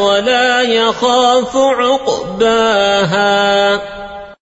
ولا يخاف عقباها.